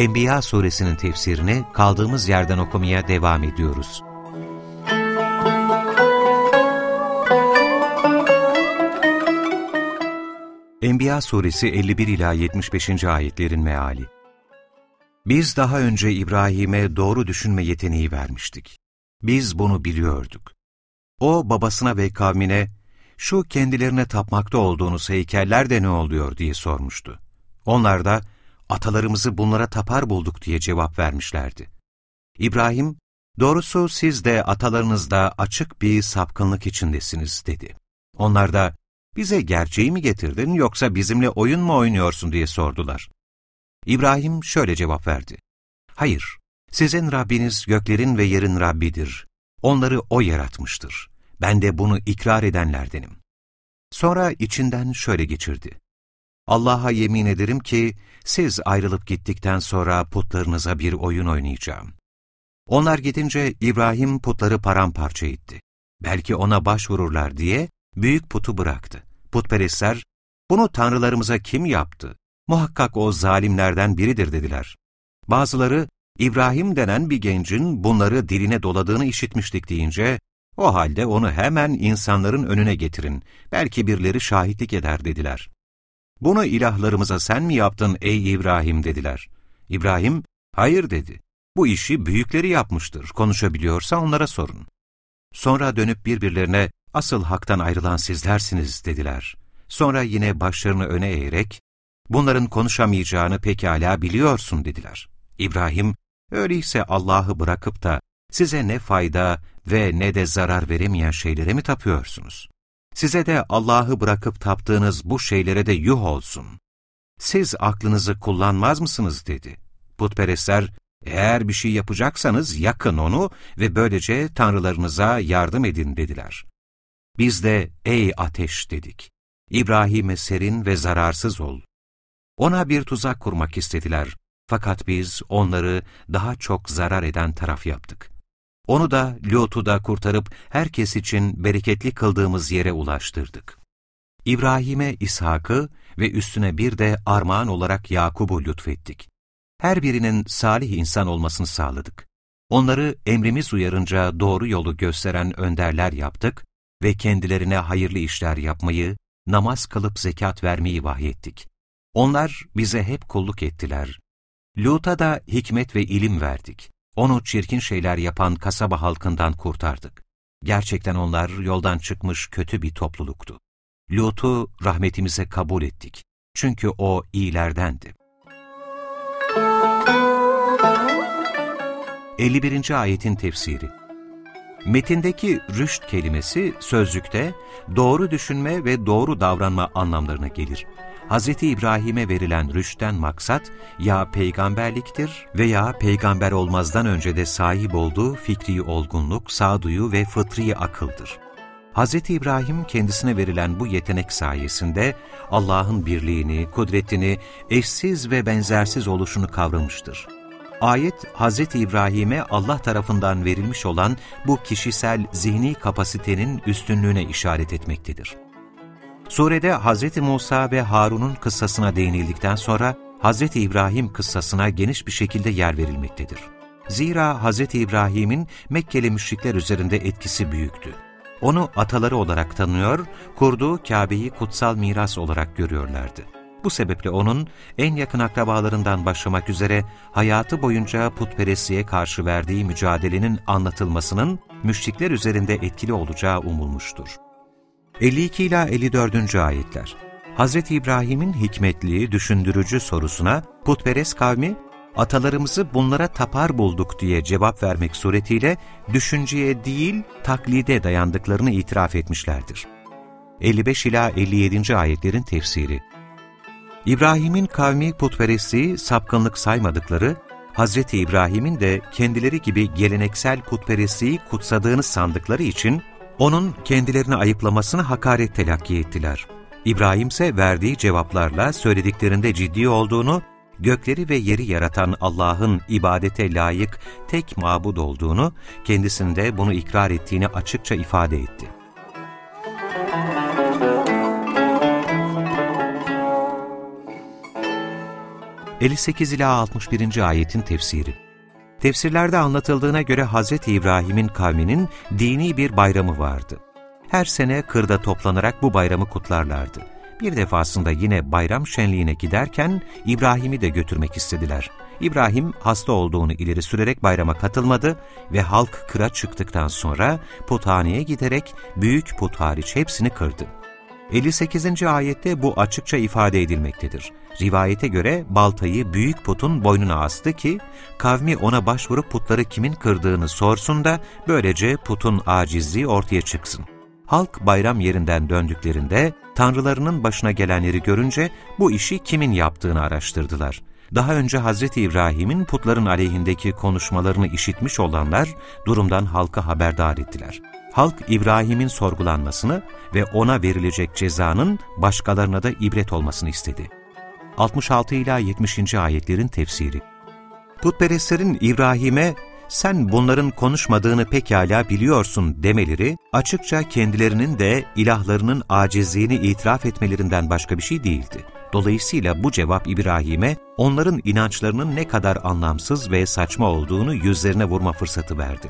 Enbiya suresinin tefsirini kaldığımız yerden okumaya devam ediyoruz. Enbiya suresi 51 ila 75. ayetlerin meali. Biz daha önce İbrahim'e doğru düşünme yeteneği vermiştik. Biz bunu biliyorduk. O babasına ve kavmine şu kendilerine tapmakta olduğunuz heykeller de ne oluyor diye sormuştu. Onlar da atalarımızı bunlara tapar bulduk diye cevap vermişlerdi. İbrahim, doğrusu siz de atalarınızda açık bir sapkınlık içindesiniz dedi. Onlar da bize gerçeği mi getirdin yoksa bizimle oyun mu oynuyorsun diye sordular. İbrahim şöyle cevap verdi. Hayır, sizin Rabbiniz göklerin ve yerin Rabbidir. Onları O yaratmıştır. Ben de bunu ikrar edenlerdenim. Sonra içinden şöyle geçirdi. Allah'a yemin ederim ki siz ayrılıp gittikten sonra putlarınıza bir oyun oynayacağım. Onlar gidince İbrahim putları paramparça etti. Belki ona başvururlar diye büyük putu bıraktı. Putperestler, bunu tanrılarımıza kim yaptı? Muhakkak o zalimlerden biridir dediler. Bazıları, İbrahim denen bir gencin bunları diline doladığını işitmiştik deyince, o halde onu hemen insanların önüne getirin, belki birileri şahitlik eder dediler. Bunu ilahlarımıza sen mi yaptın ey İbrahim dediler. İbrahim, hayır dedi. Bu işi büyükleri yapmıştır, konuşabiliyorsa onlara sorun. Sonra dönüp birbirlerine, asıl haktan ayrılan sizlersiniz dediler. Sonra yine başlarını öne eğerek, bunların konuşamayacağını pekala biliyorsun dediler. İbrahim, öyleyse Allah'ı bırakıp da size ne fayda ve ne de zarar veremeyen şeylere mi tapıyorsunuz? Size de Allah'ı bırakıp taptığınız bu şeylere de yuh olsun. Siz aklınızı kullanmaz mısınız dedi. Putperestler, eğer bir şey yapacaksanız yakın onu ve böylece tanrılarınıza yardım edin dediler. Biz de ey ateş dedik. İbrahim'e serin ve zararsız ol. Ona bir tuzak kurmak istediler. Fakat biz onları daha çok zarar eden taraf yaptık. Onu da Lot'u da kurtarıp herkes için bereketli kıldığımız yere ulaştırdık. İbrahim'e İshak'ı ve üstüne bir de armağan olarak Yakub'u lütfettik. Her birinin salih insan olmasını sağladık. Onları emrimiz uyarınca doğru yolu gösteren önderler yaptık ve kendilerine hayırlı işler yapmayı, namaz kılıp zekat vermeyi vahyettik. Onlar bize hep kulluk ettiler. Lut'a da hikmet ve ilim verdik. Onu çirkin şeyler yapan kasaba halkından kurtardık. Gerçekten onlar yoldan çıkmış kötü bir topluluktu. Lut'u rahmetimize kabul ettik. Çünkü o iyilerdendi. 51. Ayetin Tefsiri Metindeki rüşt kelimesi sözlükte doğru düşünme ve doğru davranma anlamlarına gelir. Hz. İbrahim'e verilen rüşten maksat ya peygamberliktir veya peygamber olmazdan önce de sahip olduğu fikri olgunluk, sağduyu ve fıtri akıldır. Hz. İbrahim kendisine verilen bu yetenek sayesinde Allah'ın birliğini, kudretini, eşsiz ve benzersiz oluşunu kavramıştır. Ayet, Hz. İbrahim'e Allah tarafından verilmiş olan bu kişisel zihni kapasitenin üstünlüğüne işaret etmektedir. Surede Hz. Musa ve Harun'un kıssasına değinildikten sonra Hz. İbrahim kıssasına geniş bir şekilde yer verilmektedir. Zira Hz. İbrahim'in Mekkeli müşrikler üzerinde etkisi büyüktü. Onu ataları olarak tanıyor, kurduğu Kabe'yi kutsal miras olarak görüyorlardı. Bu sebeple onun en yakın akrabalarından başlamak üzere hayatı boyunca putperestliğe karşı verdiği mücadelenin anlatılmasının müşrikler üzerinde etkili olacağı umulmuştur. 52 ila 54. ayetler. Hz. İbrahim'in hikmetli, düşündürücü sorusuna putperest kavmi atalarımızı bunlara tapar bulduk diye cevap vermek suretiyle düşünceye değil taklide dayandıklarını itiraf etmişlerdir. 55 ila 57. ayetlerin tefsiri İbrahim'in kavmi putperestliği sapkınlık saymadıkları, Hz. İbrahim'in de kendileri gibi geleneksel putperestliği kutsadığını sandıkları için onun kendilerini ayıplamasını hakaret telakki ettiler. İbrahim ise verdiği cevaplarla söylediklerinde ciddi olduğunu, gökleri ve yeri yaratan Allah'ın ibadete layık tek mabud olduğunu, kendisinde bunu ikrar ettiğini açıkça ifade etti. 58 ila 61. ayetin tefsiri. Tefsirlerde anlatıldığına göre Hz. İbrahim'in kavminin dini bir bayramı vardı. Her sene kırda toplanarak bu bayramı kutlarlardı. Bir defasında yine bayram şenliğine giderken İbrahim'i de götürmek istediler. İbrahim hasta olduğunu ileri sürerek bayrama katılmadı ve halk kıra çıktıktan sonra puthaneye giderek büyük put hariç hepsini kırdı. 58. ayette bu açıkça ifade edilmektedir. Rivayete göre baltayı büyük putun boynuna astı ki, kavmi ona başvurup putları kimin kırdığını sorsun da böylece putun acizliği ortaya çıksın. Halk bayram yerinden döndüklerinde tanrılarının başına gelenleri görünce bu işi kimin yaptığını araştırdılar. Daha önce Hz. İbrahim'in putların aleyhindeki konuşmalarını işitmiş olanlar durumdan halka haberdar ettiler halk İbrahim'in sorgulanmasını ve ona verilecek cezanın başkalarına da ibret olmasını istedi. 66 ila 70. ayetlerin tefsiri. Putperestlerin İbrahim'e sen bunların konuşmadığını pekala biliyorsun demeleri, açıkça kendilerinin de ilahlarının acizliğini itiraf etmelerinden başka bir şey değildi. Dolayısıyla bu cevap İbrahim'e onların inançlarının ne kadar anlamsız ve saçma olduğunu yüzlerine vurma fırsatı verdi.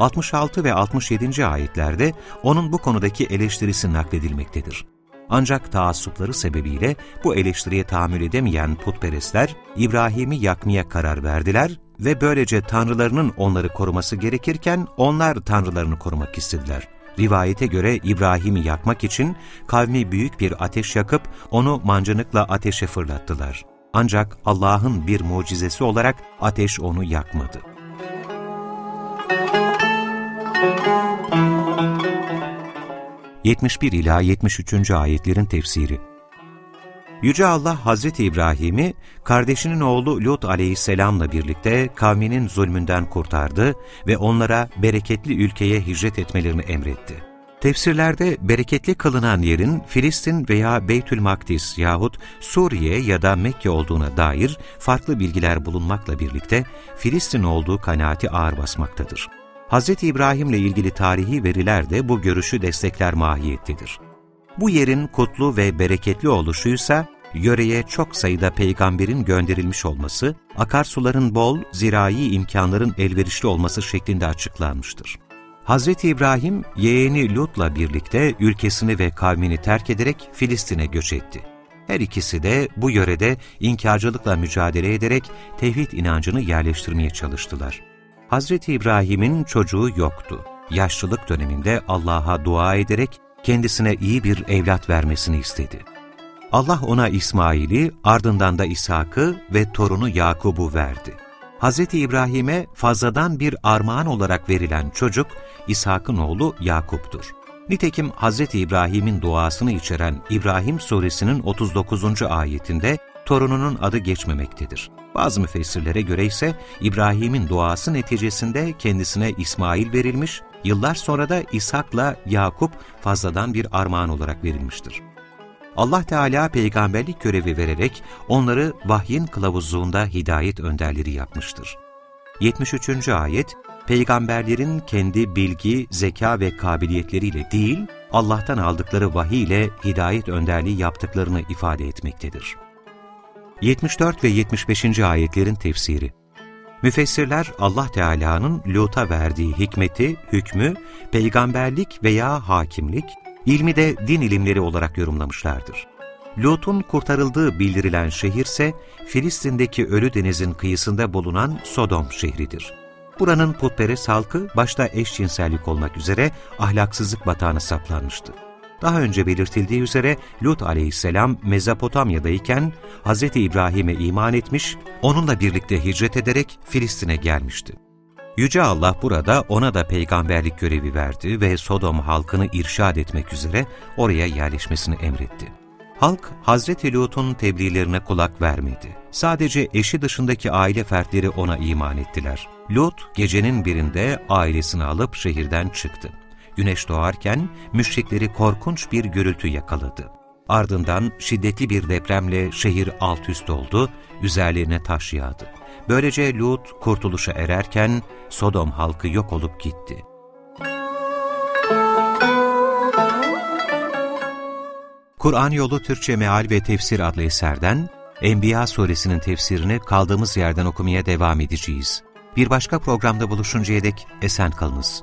66 ve 67. ayetlerde onun bu konudaki eleştirisi nakledilmektedir. Ancak taassupları sebebiyle bu eleştiriye tahammül edemeyen putperestler İbrahim'i yakmaya karar verdiler ve böylece tanrılarının onları koruması gerekirken onlar tanrılarını korumak istediler. Rivayete göre İbrahim'i yakmak için kavmi büyük bir ateş yakıp onu mancınıkla ateşe fırlattılar. Ancak Allah'ın bir mucizesi olarak ateş onu yakmadı. 71 ila 73. ayetlerin tefsiri. Yüce Allah Hazreti İbrahim'i kardeşinin oğlu Lut aleyhisselamla birlikte kavminin zulmünden kurtardı ve onlara bereketli ülkeye hicret etmelerini emretti. Tefsirlerde bereketli kılınan yerin Filistin veya Beytül Makdis yahut Suriye ya da Mekke olduğuna dair farklı bilgiler bulunmakla birlikte Filistin olduğu kanaati ağır basmaktadır. Hz. İbrahim'le ilgili tarihi veriler de bu görüşü destekler mahiyettedir. Bu yerin kutlu ve bereketli oluşuysa, yöreye çok sayıda peygamberin gönderilmiş olması, akarsuların bol, zirai imkanların elverişli olması şeklinde açıklanmıştır. Hz. İbrahim, yeğeni Lut'la birlikte ülkesini ve kavmini terk ederek Filistin'e göç etti. Her ikisi de bu yörede inkarcılıkla mücadele ederek tevhid inancını yerleştirmeye çalıştılar. Hazreti İbrahim'in çocuğu yoktu. Yaşlılık döneminde Allah'a dua ederek kendisine iyi bir evlat vermesini istedi. Allah ona İsmail'i, ardından da İshak'ı ve torunu Yakub'u verdi. Hz. İbrahim'e fazladan bir armağan olarak verilen çocuk, İshak'ın oğlu Yakup'tur. Nitekim Hz. İbrahim'in duasını içeren İbrahim suresinin 39. ayetinde torununun adı geçmemektedir. Bazı müfessirlere göre ise İbrahim'in duası neticesinde kendisine İsmail verilmiş, yıllar sonra da İshak'la Yakup fazladan bir armağan olarak verilmiştir. Allah Teala peygamberlik görevi vererek onları vahyin kılavuzluğunda hidayet önderleri yapmıştır. 73. ayet, peygamberlerin kendi bilgi, zeka ve kabiliyetleriyle değil, Allah'tan aldıkları vahiy ile hidayet önderliği yaptıklarını ifade etmektedir. 74 ve 75. ayetlerin tefsiri Müfessirler Allah Teala'nın Lut'a verdiği hikmeti, hükmü, peygamberlik veya hakimlik, ilmi de din ilimleri olarak yorumlamışlardır. Lut'un kurtarıldığı bildirilen şehirse Filistin'deki Ölü Deniz'in kıyısında bulunan Sodom şehridir. Buranın putperest halkı başta eşcinsellik olmak üzere ahlaksızlık batağına saplanmıştı. Daha önce belirtildiği üzere Lut aleyhisselam Mezopotamya'dayken Hz. İbrahim'e iman etmiş, onunla birlikte hicret ederek Filistin'e gelmişti. Yüce Allah burada ona da peygamberlik görevi verdi ve Sodom halkını irşad etmek üzere oraya yerleşmesini emretti. Halk, Hazreti Lut'un tebliğlerine kulak vermedi. Sadece eşi dışındaki aile fertleri ona iman ettiler. Lut, gecenin birinde ailesini alıp şehirden çıktı. Güneş doğarken müşrikleri korkunç bir gürültü yakaladı. Ardından şiddetli bir depremle şehir alt üst oldu, üzerlerine taş yağdı. Böylece Lut kurtuluşa ererken Sodom halkı yok olup gitti. Kur'an Yolu Türkçe Meal ve Tefsir adlı eserden Enbiya suresinin tefsirini kaldığımız yerden okumaya devam edeceğiz. Bir başka programda buluşuncaya dek esen kalınız.